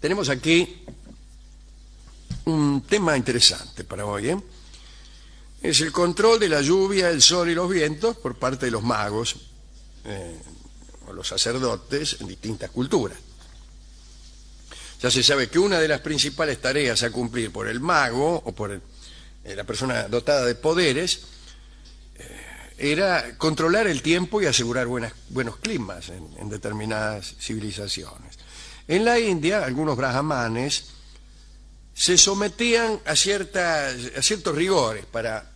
tenemos aquí un tema interesante para hoy. ¿eh? Es el control de la lluvia, el sol y los vientos por parte de los magos eh, o los sacerdotes en distintas culturas. Ya se sabe que una de las principales tareas a cumplir por el mago o por eh, la persona dotada de poderes era controlar el tiempo y asegurar buenos climas en determinadas civilizaciones. En la India, algunos brahmanes se sometían a, ciertas, a ciertos rigores para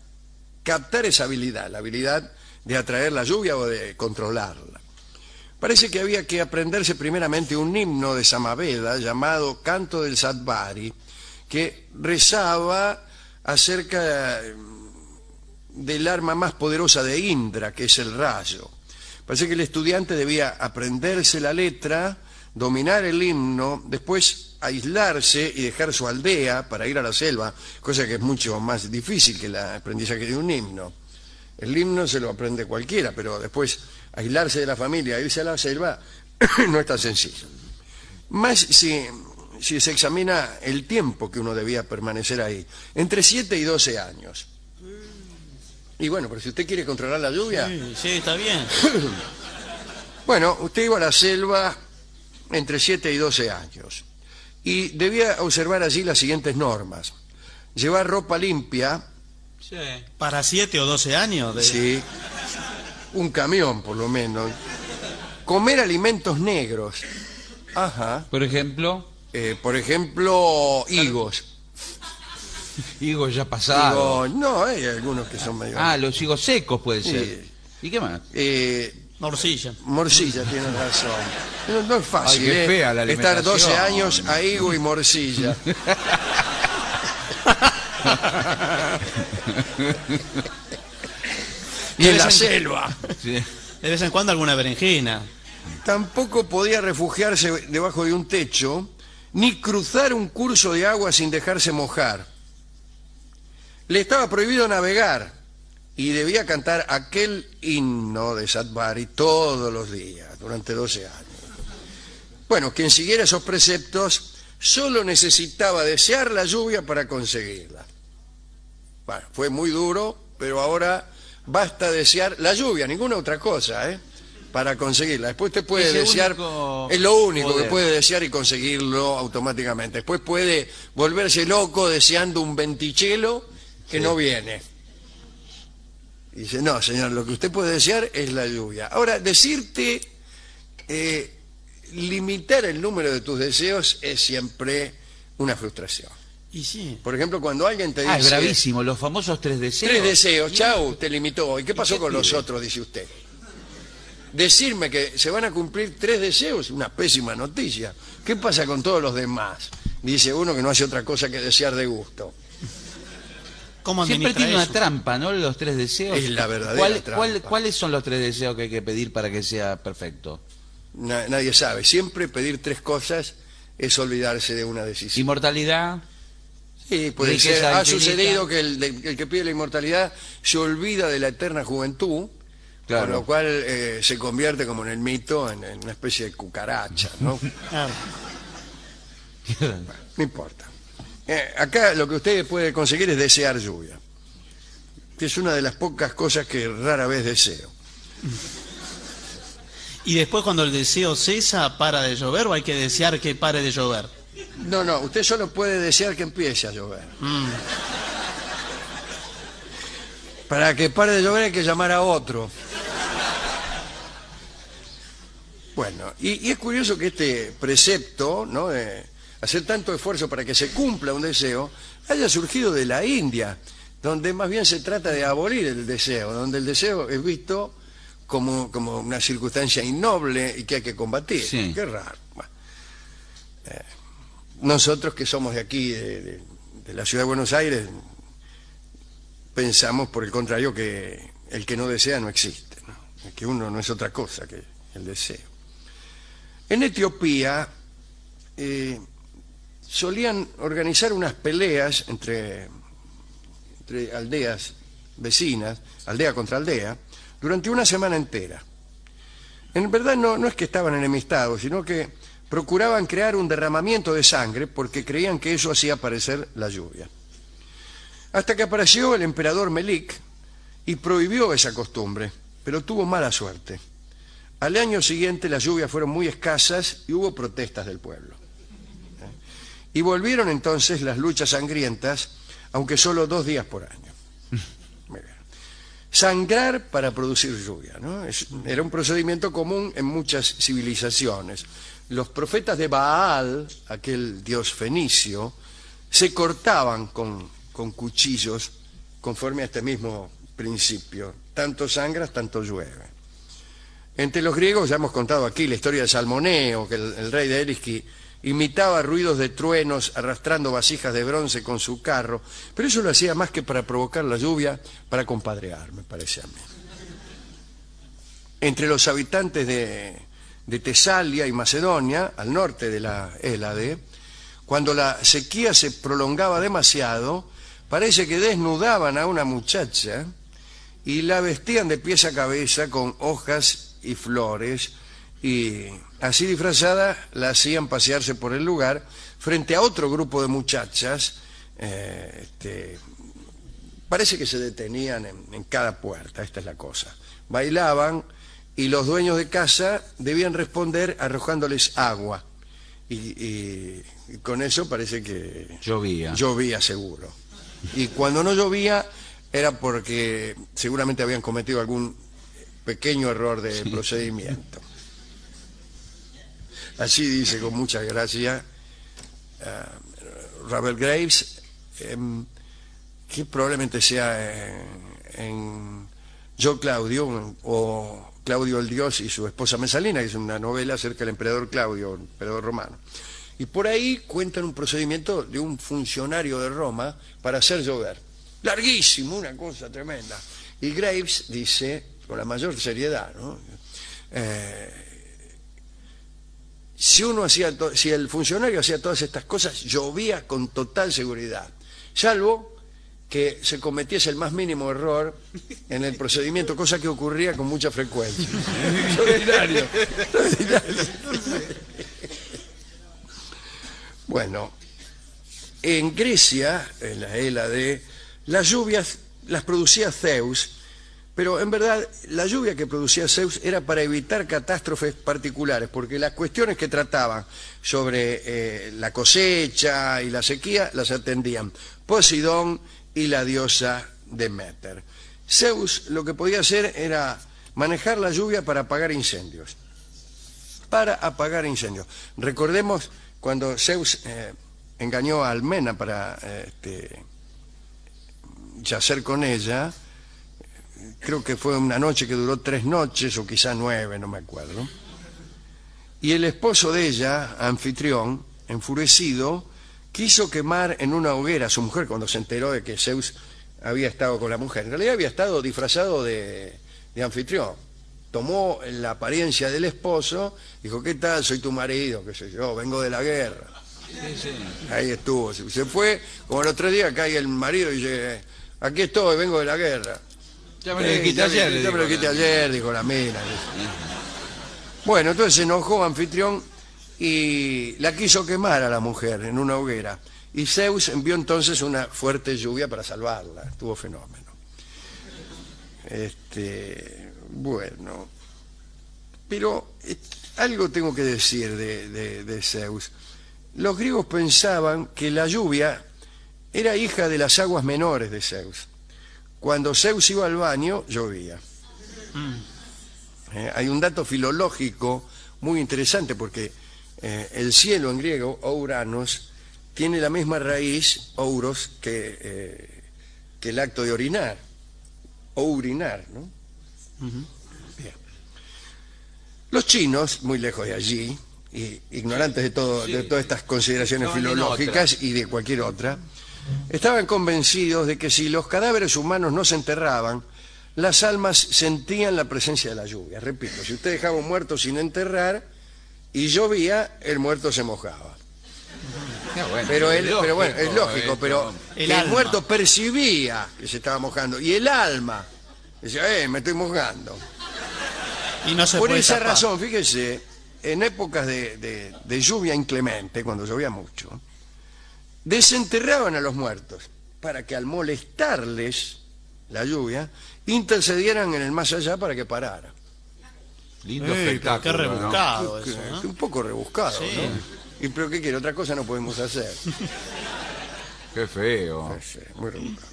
captar esa habilidad, la habilidad de atraer la lluvia o de controlarla. Parece que había que aprenderse primeramente un himno de Samaveda llamado Canto del Sadvari, que rezaba acerca eh, del arma más poderosa de Indra, que es el rayo. Parece que el estudiante debía aprenderse la letra, dominar el himno, después aislarse y dejar su aldea para ir a la selva, cosa que es mucho más difícil que el aprendizaje de un himno. El himno se lo aprende cualquiera, pero después aislarse de la familia, irse a la selva, no es tan sencillo. Más si, si se examina el tiempo que uno debía permanecer ahí, entre 7 y 12 años. Y bueno, pero si usted quiere controlar la lluvia, Sí, sí, está bien. bueno, usted iba a la selva entre 7 y 12 años y debía observar allí las siguientes normas. Llevar ropa limpia, Sí. Para 7 o 12 años. de- sí, un camión por lo menos. Comer alimentos negros, ajá, Por ejemplo, eh, por ejemplo, higos. higos ya pasados. No, hay algunos que son medio... Ah, los higos secos puede ser. Sí. ¿Y qué más? Eh, Morcilla. morcilla, tiene razón. No, no es fácil, Ay, qué ¿eh? fea la Estar 12 alimentación. años a higo y morcilla. y en la selva. Sí. De vez en cuando alguna berenjena. Tampoco podía refugiarse debajo de un techo, ni cruzar un curso de agua sin dejarse mojar. Le estaba prohibido navegar y debía cantar aquel himno de Sadvari todos los días, durante 12 años. Bueno, quien siguiera esos preceptos solo necesitaba desear la lluvia para conseguirla. Bueno, fue muy duro, pero ahora basta desear la lluvia, ninguna otra cosa, ¿eh? Para conseguirla. Después te puede Ese desear, único es lo único que puede desear y conseguirlo automáticamente. Después puede volverse loco deseando un ventichelo que no viene. Y dice, no, señor, lo que usted puede desear es la lluvia. Ahora, decirte, eh, limitar el número de tus deseos es siempre una frustración. Y sí. Por ejemplo, cuando alguien te Ah, es dice... bravísimo. Los famosos tres deseos. Tres deseos, chau, te limitó. ¿Y qué pasó qué con los otros? Dice usted. Decirme que se van a cumplir tres deseos es una pésima noticia. ¿Qué pasa con todos los demás? Dice uno que no hace otra cosa que desear de gusto. ¿Cómo Siempre tiene una eso? trampa, ¿no? Los tres deseos. Es la verdadera ¿Cuál- trampa. cuál- ¿Cuáles son los tres deseos que hay que pedir para que sea perfecto? Na- nadie sabe. Siempre pedir tres cosas es olvidarse de una decisión. Inmortalidad. Sí, puede ser. Ha infinita. sucedido que el, de- el que pide la inmortalidad se olvida de la eterna juventud, Claro. con lo cual eh, se convierte como en el mito en, en una especie de cucaracha, ¿no? Claro. No importa. Eh, acá lo que usted puede conseguir es desear lluvia, que es una de las pocas cosas que rara vez deseo. Y después cuando el deseo cesa, para de llover o hay que desear que pare de llover. No, no, usted solo puede desear que empiece a llover. Mm. Para que pare de llover hay que llamar a otro. Bueno, y, y es curioso que este precepto, ¿no? de hacer tanto esfuerzo para que se cumpla un deseo, haya surgido de la India, donde más bien se trata de abolir el deseo, donde el deseo es visto como, como una circunstancia innoble y que hay que combatir. Sí. Qué raro. Bueno. Eh, nosotros que somos de aquí, de, de- de la ciudad de Buenos Aires, pensamos por el contrario que el que no desea no existe, ¿no? que uno no es otra cosa que el deseo. En Etiopía eh, solían organizar unas peleas entre, aldeas vecinas, aldea contra aldea, durante una semana entera. En verdad no, no es que estaban enemistados, sino que procuraban crear un derramamiento de sangre porque creían que eso hacía aparecer la lluvia. Hasta que apareció el emperador Melik y prohibió esa costumbre, pero tuvo mala suerte. Al año siguiente las lluvias fueron muy escasas y hubo protestas del pueblo. Y volvieron entonces las luchas sangrientas, aunque solo dos días por año. Sangrar para producir lluvia. ¿no? Es- era un procedimiento común en muchas civilizaciones. Los profetas de Baal, aquel dios fenicio, se cortaban con, con cuchillos conforme a este mismo principio. Tanto sangras, tanto llueve. Entre los griegos ya hemos contado aquí la historia de Salmoneo, que el, el rey de Eriski imitaba ruidos de truenos arrastrando vasijas de bronce con su carro, pero eso lo hacía más que para provocar la lluvia, para compadrear, me parece a mí. Entre los habitantes de, de Tesalia y Macedonia, al norte de la Hélade, cuando la sequía se prolongaba demasiado, parece que desnudaban a una muchacha y la vestían de pies a cabeza con hojas y flores y así disfrazada la hacían pasearse por el lugar frente a otro grupo de muchachas eh, este, parece que se detenían en, en cada puerta esta es la cosa bailaban y los dueños de casa debían responder arrojándoles agua y, y- y con eso parece que Llovía. llovía seguro. Y cuando no llovía era porque seguramente habían cometido algún pequeño error de procedimiento. Así dice con mucha gracia eh, Rabel Graves, em, que probablemente sea en, en Yo Claudio o Claudio el Dios y su esposa Mesalina, que es una novela acerca del emperador Claudio, emperador romano. Y por ahí cuentan un procedimiento de un funcionario de Roma para hacer llover. Larguísimo, una cosa tremenda. Y Graves dice, con la mayor seriedad, ¿no? Eh, si uno hacía si el funcionario hacía todas estas cosas, llovía con total seguridad, salvo que se cometiese el más mínimo error en el procedimiento, cosa que ocurría con mucha frecuencia. Extraordinario, extraordinario. Bueno, en Grecia, en la Hélade, las lluvias las producía Zeus, pero en verdad la lluvia que producía Zeus era para evitar catástrofes particulares, porque las cuestiones que trataban sobre eh, la cosecha y la sequía las atendían Poseidón y la diosa Demeter. Zeus lo que podía hacer era manejar la lluvia para apagar incendios para apagar incendios. Recordemos cuando Zeus eh, engañó a Almena para eh, este, yacer con ella, creo que fue una noche que duró tres noches o quizá nueve, no me acuerdo. Y el esposo de ella, anfitrión, enfurecido, quiso quemar en una hoguera a su mujer cuando se enteró de que Zeus había estado con la mujer. En realidad había estado disfrazado de, anfitrión. Tomó la apariencia del esposo, dijo, ¿qué tal? Soy tu marido, qué sé yo, vengo de la guerra. Ahí estuvo. Se fue, como el otro día cae el marido y dice, aquí estoy, vengo de la guerra. Ya me lo Eh, ya me- ayer. le ya me lo digo. dijiste ayer, dijo la mina. Bueno, entonces se enojó anfitrión y la quiso quemar a la mujer en una hoguera. Y Zeus envió entonces una fuerte lluvia para salvarla. Estuvo fenómeno. Este, bueno. Pero eh, algo tengo que decir de, de- de Zeus. Los griegos pensaban que la lluvia era hija de las aguas menores de Zeus. Cuando Zeus iba al baño, llovía. Eh, hay un dato filológico muy interesante porque eh, el cielo en griego, ouranos, tiene la misma raíz, ouros, que, eh, que el acto de orinar. O urinar, ¿no? Bien. Los chinos, muy lejos de allí, y ignorantes de, todo, de todas estas consideraciones filológicas y de cualquier otra, estaban convencidos de que si los cadáveres humanos no se enterraban, las almas sentían la presencia de la lluvia. Repito, si usted dejaba un muerto sin enterrar y llovía, el muerto se mojaba. Bueno, Pero, él, lógico pero bueno, es lógico, esto. pero El muerto percibía que se estaba mojando y el alma decía, eh, me estoy mojando. Y no se Por puede esa tapar. razón, fíjese, en épocas de, de- de lluvia inclemente, cuando llovía mucho, desenterraban a los muertos para que al molestarles la lluvia, intercedieran en el más allá para que parara. Lindo Ey, espectáculo. qué rebuscado eso, Un poco rebuscado, Sí. ¿no? Y pero qué quiere, otra cosa no podemos hacer. Qué feo. Sí, muy rebuscado.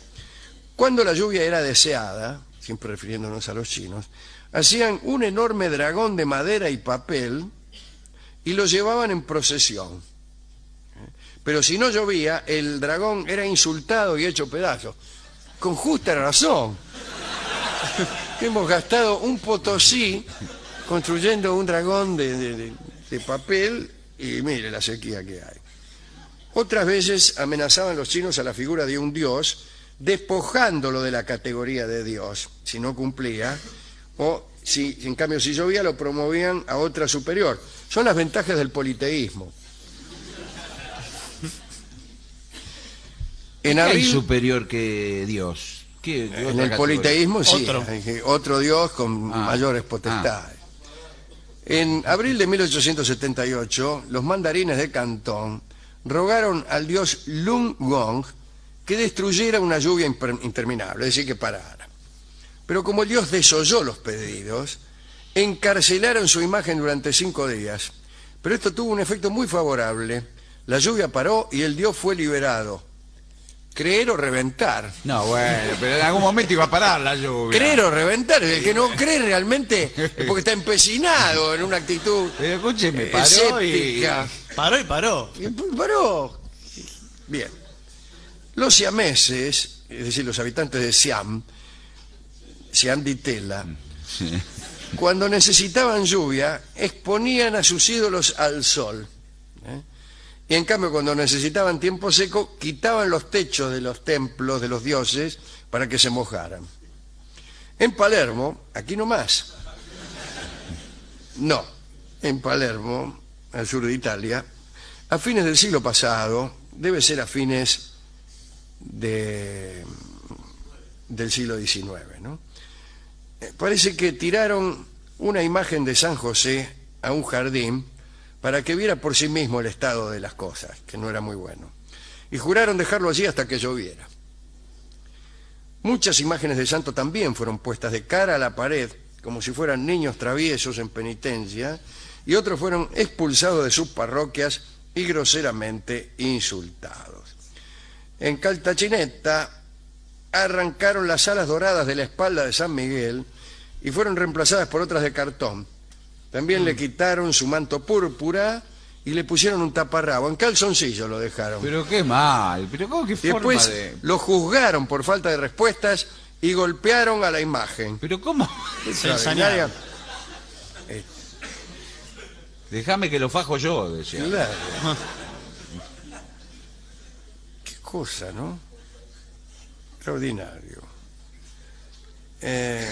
Cuando la lluvia era deseada, siempre refiriéndonos a los chinos, hacían un enorme dragón de madera y papel y lo llevaban en procesión. Pero si no llovía, el dragón era insultado y hecho pedazos. Con justa razón. Hemos gastado un potosí construyendo un dragón de, de- papel y mire la sequía que hay. Otras veces amenazaban los chinos a la figura de un dios, despojándolo de la categoría de dios, si no cumplía, o si en cambio si llovía lo promovían a otra superior. Son las ventajas del politeísmo. En ¿Qué hay superior que Dios? ¿Qué, qué en el categoría? politeísmo sí, Otro. dios con Ah, mayores potestades. En abril de 1878, los mandarines de Cantón rogaron al dios Lung Gong que destruyera una lluvia interminable, es decir, que parara. Pero como el dios desoyó los pedidos, encarcelaron su imagen durante cinco días. Pero esto tuvo un efecto muy favorable. La lluvia paró y el dios fue liberado. Creer o reventar. No, bueno, pero en algún momento iba a parar la lluvia. Creer o reventar. El que no cree realmente es porque está empecinado en una actitud Pero escúcheme, paró y... Paró y paró. Y paró. Bien. Los siameses, es decir, los habitantes de Siam, Siam di Tela, cuando necesitaban lluvia, exponían a sus ídolos al sol. Y en cambio, cuando necesitaban tiempo seco, quitaban los techos de los templos de los dioses para que se mojaran. En Palermo, aquí nomás, no, en Palermo, al sur de Italia, a fines del siglo pasado, debe ser a fines de, del siglo XIX, ¿no? Eh, Parece que tiraron una imagen de San José a un jardín para que viera por sí mismo el estado de las cosas, que no era muy bueno. Y juraron dejarlo allí hasta que lloviera. Muchas imágenes de santo también fueron puestas de cara a la pared, como si fueran niños traviesos en penitencia, y otros fueron expulsados de sus parroquias y groseramente insultados. En Caltachineta arrancaron las alas doradas de la espalda de San Miguel y fueron reemplazadas por otras de cartón. También le quitaron su manto púrpura y le pusieron un taparrabo. En calzoncillo lo dejaron. Pero qué mal, pero cómo qué Y forma después de... lo juzgaron por falta de respuestas y golpearon a la imagen. Pero cómo... Se ensañaron. Déjame que lo fajo yo, decía. Claro. Qué cosa, ¿no? Extraordinario. Eh,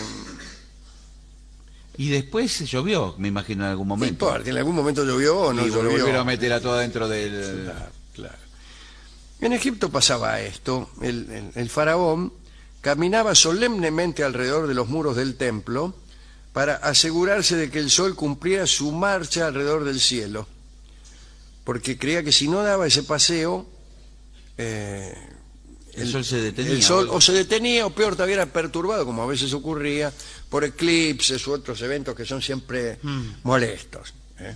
Y después llovió, me imagino, en algún no momento. importa, en algún momento llovió o no y lo llovió. volvieron a meter a toda dentro del... Claro, claro. En Egipto pasaba esto. El, el- el faraón caminaba solemnemente alrededor de los muros del templo para asegurarse de que el sol cumpliera su marcha alrededor del cielo. Porque creía que si no daba ese paseo, eh, El sol se detenía. el sol o- se detenía o peor todavía era perturbado, como a veces ocurría, por eclipses u otros eventos que son siempre molestos. ¿eh?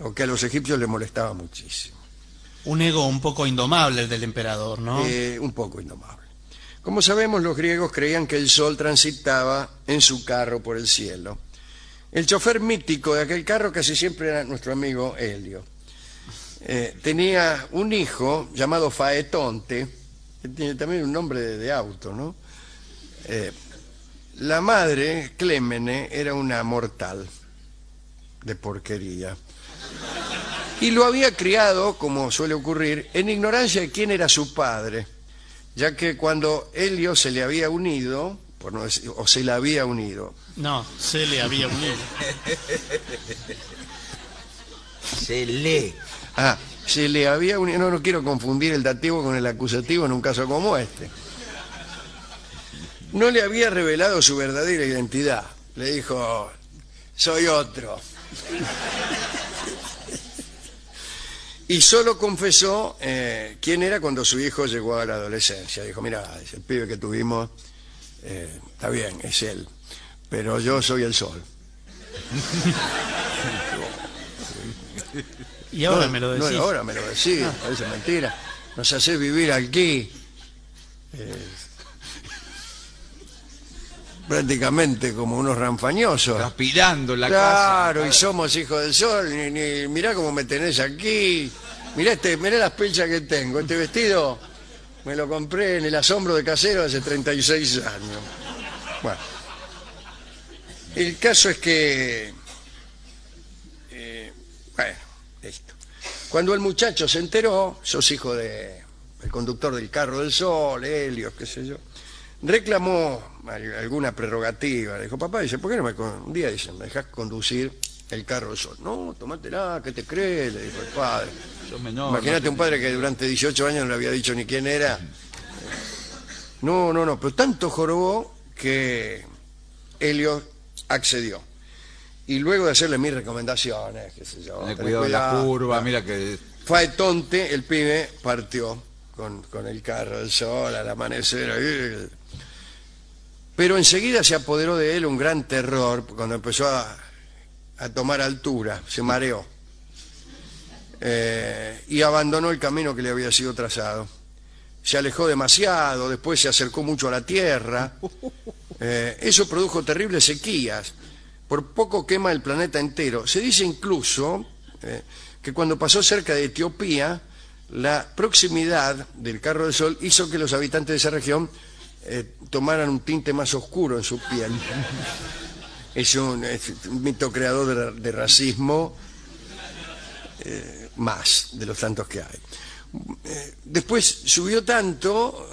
O que a los egipcios les molestaba muchísimo. Un ego un poco indomable el del emperador, ¿no? Eh, un poco indomable. Como sabemos, los griegos creían que el sol transitaba en su carro por el cielo. El chofer mítico de aquel carro casi siempre era nuestro amigo Helio. Eh, tenía un hijo llamado Faetonte, que tiene también un nombre de, de auto, ¿no? Eh, la madre, Clémene, era una mortal de porquería. Y lo había criado, como suele ocurrir, en ignorancia de quién era su padre, ya que cuando Helio se le había unido, por no decir- o se le había unido, No, se le había unido. Se lee. Ah, se le había no, no quiero confundir el dativo con el acusativo en un caso como este, no le había revelado su verdadera identidad, le dijo, soy otro, Y solo confesó eh, quién era cuando su hijo llegó a la adolescencia. Dijo, mira, el pibe que tuvimos, eh, está bien, es él, pero yo soy el sol. Y ahora No, me lo no, decís. ahora me lo decís, parece mentira. Nos hace vivir aquí. eh, prácticamente como unos ranfañosos. Transpirando la claro, casa. y somos hijos del sol. Ni, ni- mirá cómo me tenés aquí. Mirá, este, mirá las pelchas que tengo. Este vestido me lo compré en el asombro de casero hace 36 años. Bueno. El caso es que... eh, bueno. Cuando el muchacho se enteró, sos hijo de el conductor del carro del sol, Helios, qué sé yo, reclamó al- alguna prerrogativa. Le dijo, papá, dice, ¿por qué no me... con-?" Un día dice, me dejás conducir el carro del sol. No, tomátela, ¿qué te crees? Le dijo el padre. Menor, Imagínate no un padre que durante 18 años no le había dicho ni quién era. No, no, no, pero tanto jorobó que Helios accedió. Y luego de hacerle mis recomendaciones, qué sé yo, tené cuidado en la cuidado, curva, no. mira que... Faetonte, el pibe partió con, con el carro del sol al amanecer. Pero enseguida se apoderó de él un gran terror cuando empezó a, a tomar altura, se mareó. Eh, y abandonó el camino que le había sido trazado. Se alejó demasiado, después se acercó mucho a la tierra. Eh, eso produjo terribles sequías. Por poco quema el planeta entero. Se dice incluso eh, que cuando pasó cerca de Etiopía, la proximidad del carro del sol hizo que los habitantes de esa región eh, tomaran un tinte más oscuro en su piel. Es un, mito creador de, ra- de racismo eh, más de los tantos que hay. Después subió tanto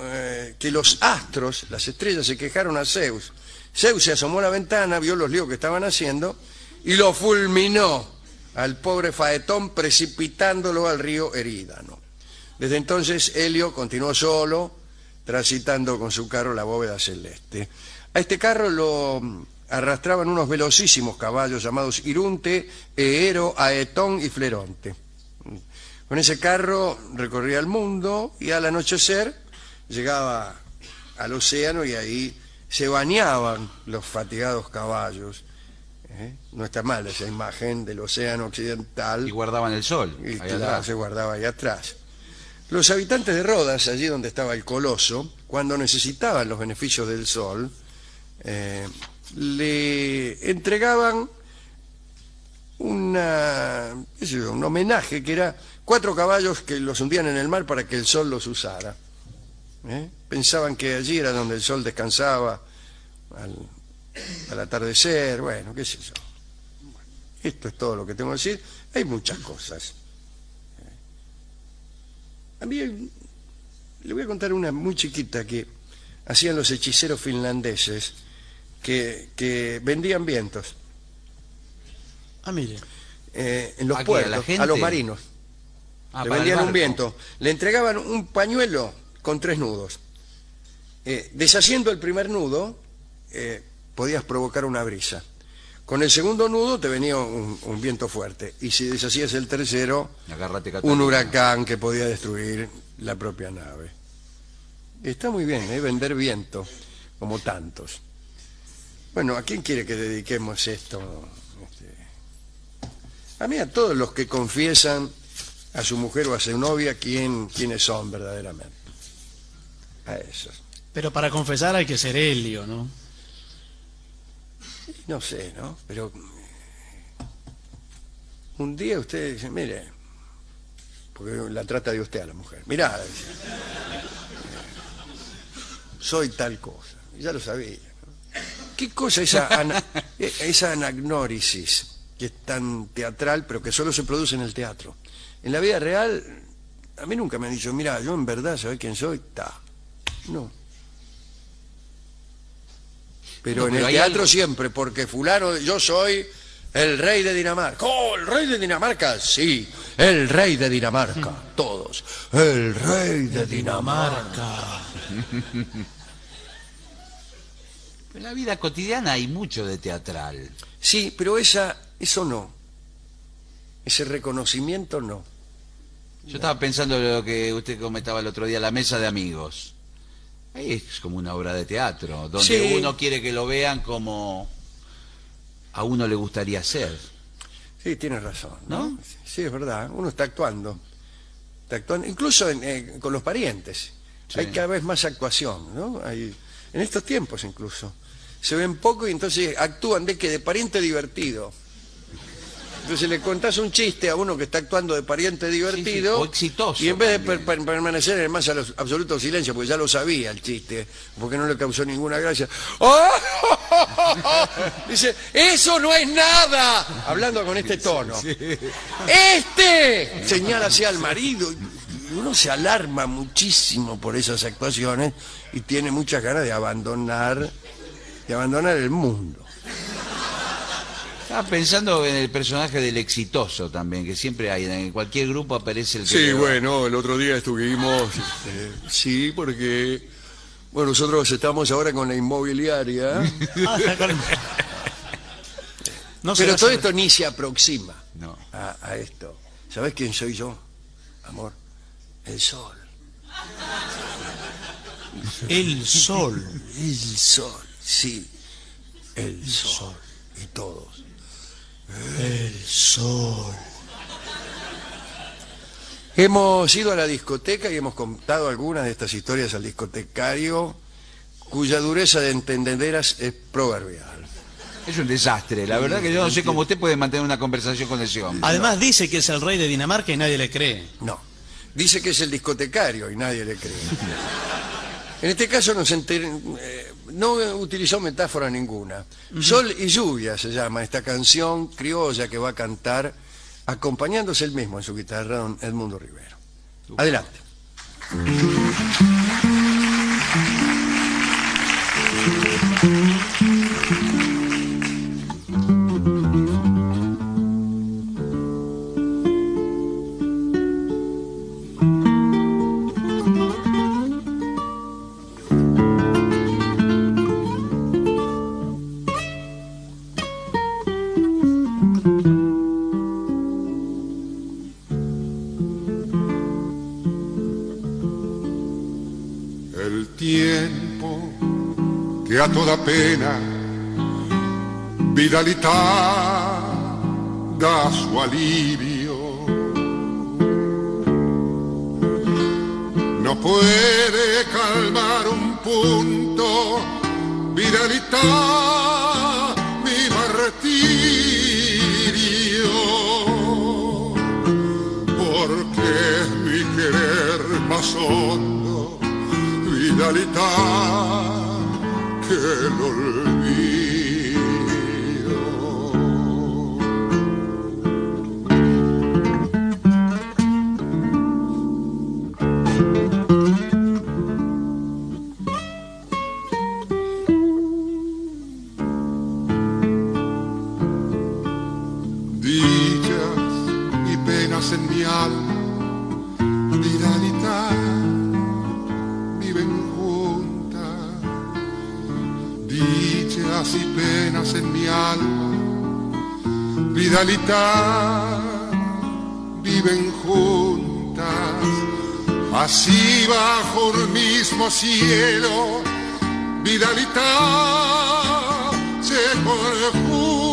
que los astros, las estrellas, se quejaron a Zeus. Zeus se asomó a la ventana, vio los líos que estaban haciendo y lo fulminó al pobre Faetón precipitándolo al río Erídano. Desde entonces Helio continuó solo, transitando con su carro la bóveda celeste. A este carro lo mm, arrastraban unos velocísimos caballos llamados Irunte, Eero, Aetón y Fleronte. Con ese carro recorría el mundo y al anochecer llegaba al océano y ahí se bañaban los fatigados caballos. ¿eh? No está mal esa imagen del océano occidental Y guardaban el sol. y ahí claro, atrás. se guardaba ahí atrás. Los habitantes de Rodas, allí donde estaba el coloso, cuando necesitaban los beneficios del sol, eh, le entregaban una, qué sé yo, un homenaje que era cuatro caballos que los hundían en el mar para que el sol los usara. ¿Eh? Pensaban que allí era donde el sol descansaba al, al atardecer, bueno, qué sé yo. Esto es todo lo que tengo que decir. Hay muchas cosas. A mí le voy a contar una muy chiquita que hacían los hechiceros finlandeses que, que vendían vientos Ah, mire. eh, en los ¿A qué? ¿A la puertos, a, los marinos. Ah, le vendían un viento. Le entregaban un pañuelo con tres nudos. Eh, deshaciendo el primer nudo, eh, podías provocar una brisa. Con el segundo nudo te venía un, un viento fuerte. Y si deshacías el tercero, Agárrate, un huracán que podía destruir la propia nave. Está muy bien, ¿eh? vender viento, como tantos. Bueno, ¿a quién quiere que dediquemos esto? Este, A mí, a todos los que confiesan a su mujer o a su novia quién, quiénes son verdaderamente. A esos. Pero para confesar hay que ser Helio, ¿no? No sé, ¿no? Pero eh, un día usted dice, mire, porque la trata de usted a la mujer. Mirá, dice, soy tal cosa. Ya lo sabía. ¿no? ¿Qué cosa esa, ana- eh, esa anagnórisis que es tan teatral, pero que solo se produce en el teatro? En la vida real, a mí nunca me han dicho, mira, yo en verdad, ¿sabés quién soy? Ta. No. Pero No, en el teatro algo- siempre, porque fulano, yo soy el rey de Dinamarca. ¡Oh, el rey de Dinamarca! Sí, el rey de Dinamarca. Todos. El rey de Dinamarca. En la vida cotidiana hay mucho de teatral. Sí, pero esa, eso no. ese reconocimiento no. Yo estaba pensando lo que usted comentaba el otro día, la mesa de amigos. Ahí es como una obra de teatro, donde Sí. uno quiere que lo vean como a uno le gustaría ser. Sí, tienes razón. ¿no? ¿No? Sí, es verdad. Uno está actuando. Está actuando, incluso en, eh, con los parientes. Sí. Hay cada vez más actuación, ¿no? Hay, en estos tiempos incluso. Se ven poco y entonces actúan de que de pariente divertido. Entonces le contás un chiste a uno que está actuando de pariente divertido. o exitoso Y en vez de per- permanecer en el más absoluto silencio, porque ya lo sabía el chiste, porque no le causó ninguna gracia. ¡Oh! Dice, eso no es nada. Hablando con este tono. Este señala hacia al marido. Y uno se alarma muchísimo por esas actuaciones y tiene muchas ganas de abandonar, de abandonar el mundo. Estaba pensando en el personaje del exitoso también, que siempre hay, en cualquier grupo aparece el que... Sí, bueno, el otro día estuvimos, este, sí, porque, bueno, nosotros estamos ahora con la inmobiliaria, Ah, no se pero todo esto ni se aproxima No. a, a esto. ¿Sabes quién soy yo, amor? El sol. El sol. El sol, sí, el sol. Y todos. Sol. Hemos ido a la discoteca y hemos contado algunas de estas historias al discotecario, cuya dureza de entendederas es proverbial. Es un desastre, la verdad que yo no sé cómo usted puede mantener una conversación con ese hombre. Además dice que es el rey de Dinamarca y nadie le cree. No. Dice que es el discotecario y nadie le cree. En este caso no, se enter- eh, no utilizó metáfora ninguna. Sol y lluvia se llama esta canción criolla que va a cantar acompañándose él mismo en su guitarra, don Edmundo Rivero. Adelante. Toda pena vidalidad da su alivio. No puede calmar un punto, viralidad, mi martirio porque mi querer más hondo, vidalidad que el olvido. Viven juntas. Así bajo el mismo cielo, viralidad se conjuran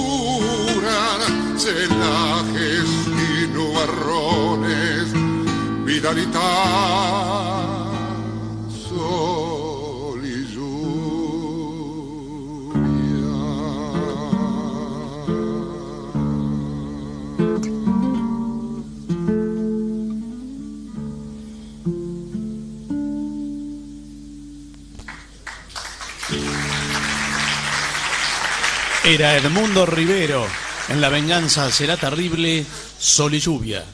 celajes y nubarrones, viralidad, Era Edmundo Rivero. En la venganza será terrible, sol y lluvia.